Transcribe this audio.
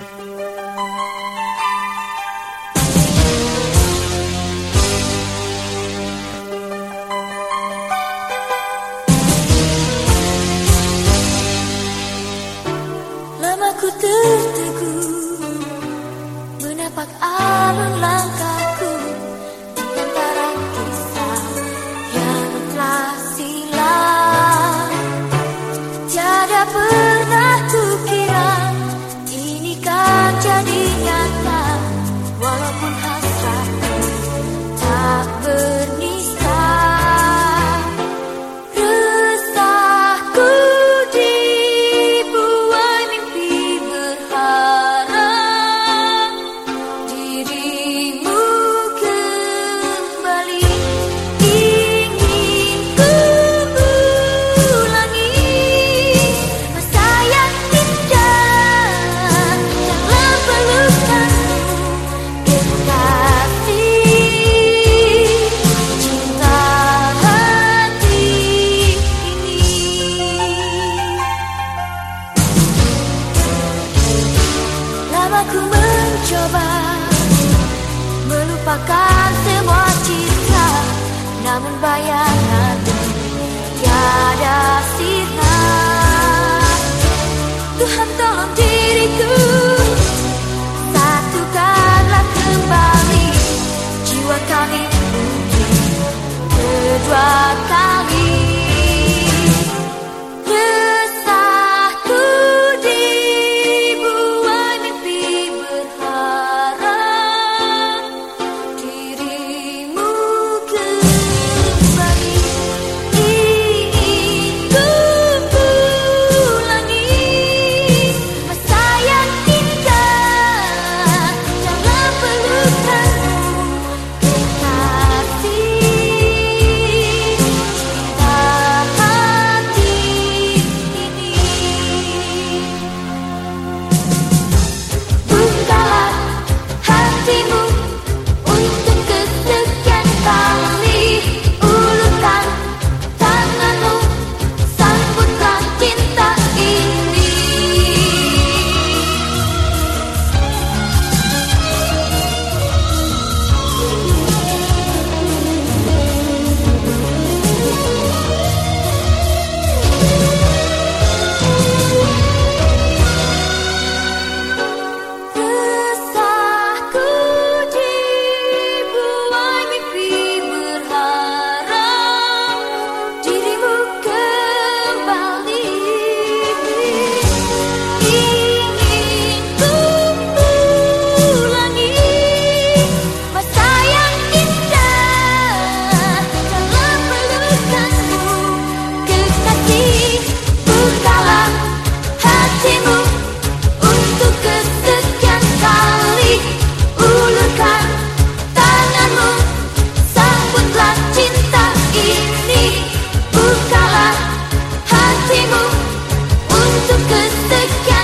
Música jadi mencoba melupakan semua cinta Namun bayangan hatimu Untuk kesekian kali. Ulurkan tanganmu Sambutlah cinta ini. Bukalah hatimu Untuk kesekian